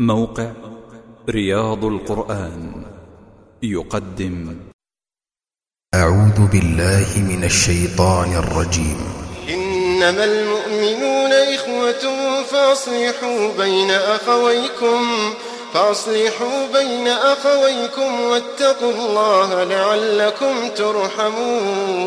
موقع رياض القرآن يقدم. أعوذ بالله من الشيطان الرجيم. إنما المؤمنون إخوة فأصلحوا بين أخويكم فأصلحوا بين أخويكم واتقوا الله لعلكم ترحمون.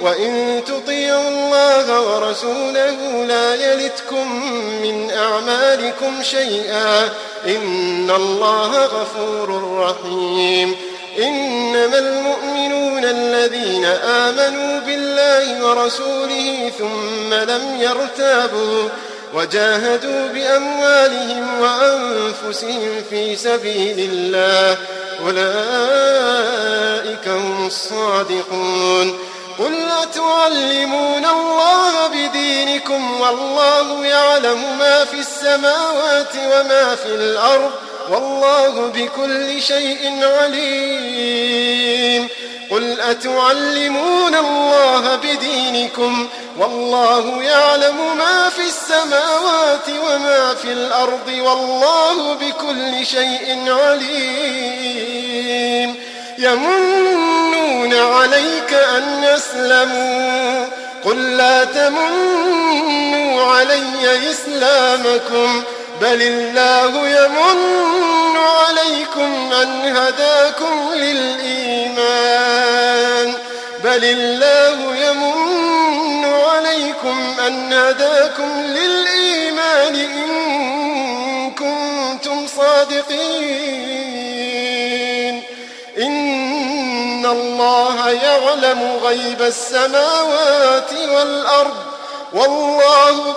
وإن تطيعوا الله ورسوله لا يلتكم من أعمالكم شيئا إن الله غفور رحيم إنما المؤمنون الذين آمنوا بالله ورسوله ثم لم يرتابوا وجاهدوا بأموالهم وأنفسهم في سبيل الله أولئك هم الصادقون قل أتعلمون الله بدينكم والله يعلم ما في السماوات وما في الأرض والله بكل شيء عليم. قل أتعلمون الله بدينكم والله يعلم ما في السماوات وما في الأرض والله بكل شيء عليم. يمنون عليك أن يسلموا. قل لا تمنوا علي إسلامكم بل الله يمن عليكم أن هداكم للإيمان. بل الله يمن عليكم أن هداكم للإيمان إن كنتم صادقين. الله يعلم غيب السماوات والأرض والله